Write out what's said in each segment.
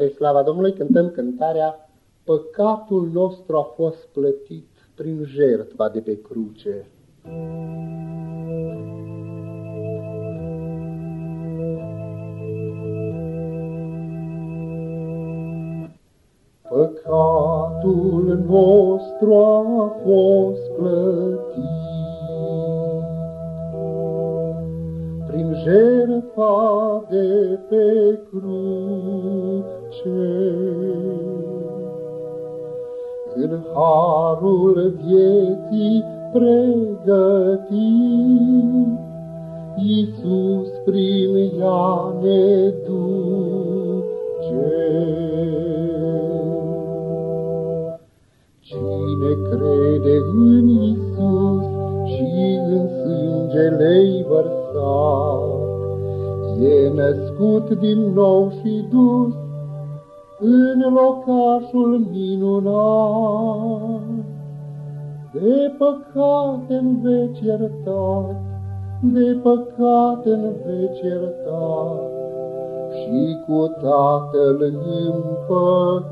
Spre slava Domnului cântăm cântarea Păcatul nostru a fost plătit prin jertfa de pe cruce. Păcatul nostru a fost plătit prin jertfa de pe cruce. În harul vieții pregătit, Iisus prin ea ne duce. Cine crede în Iisus și în sângele-i vărsat, e născut din nou și dus în locașul minunat. De păcate în veci iertat, de păcate în veci iertat, și cu Tatăl împăcat.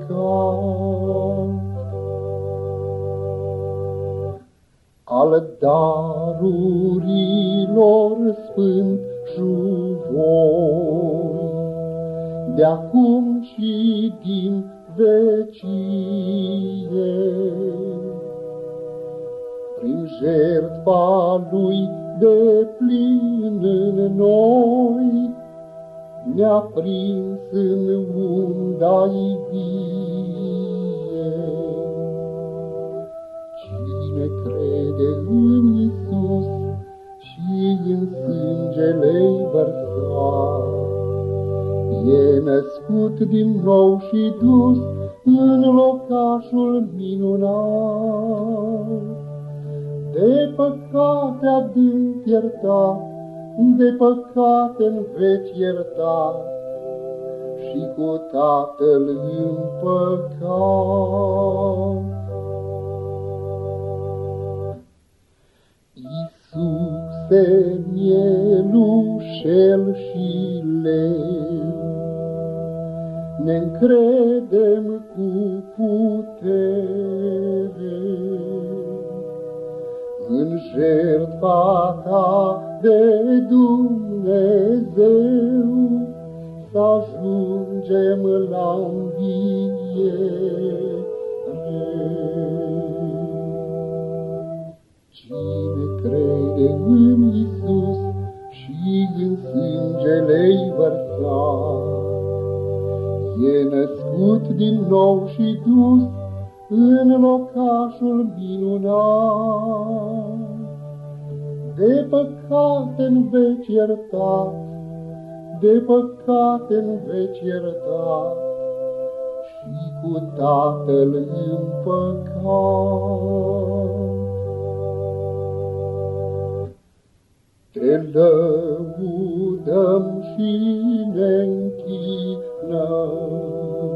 Al darurilor sfânt juvoi, de acum și din vecie. Prin jertfa lui de plin în noi, ne-a prins în unda-i vie. Cine crede în născut din nou și dus în locașul minunat. De păcate adânc iertat, de păcate în veci iertat, și cu Tatăl împăcat. Iisuse, mielușel și leu, ne încredem cu putere în jertfa ta de Dumnezeu, să ajungem la înviere. Cine crede în Iisus și în sângele-i vărsat, E născut din nou și dus în locașul minunat. De păcate în veci iertat, de păcate în veci iertat, și cu Tatăl împăcat. Te lăudăm și ne închinăm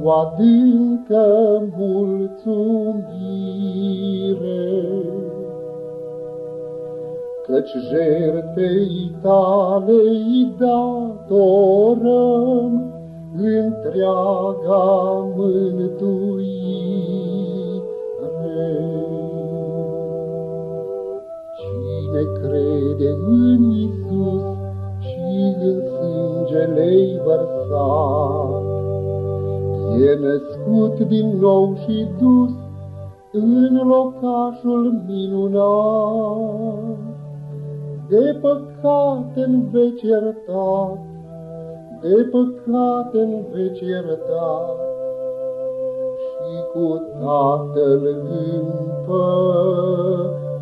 cu adâncă mulțumire, Căci jertfei tale-i datorăm întreaga mântuire. Cine crede în Iisus și în sângele-i vărsat, E născut din nou și dus în locașul minunat. De păcate în veci iertat, de păcate în veci iertat, și cu Tatăl împăcat.